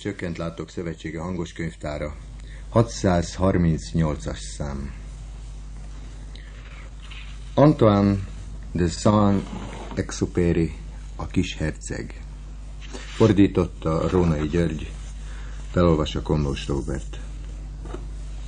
Csökkent Látok Szövetsége hangos könyvtára, 638-as szám. Antoine de Saint-Exupéry, a kis herceg. Fordította Rónai György, felolvassa Komlós Róbert.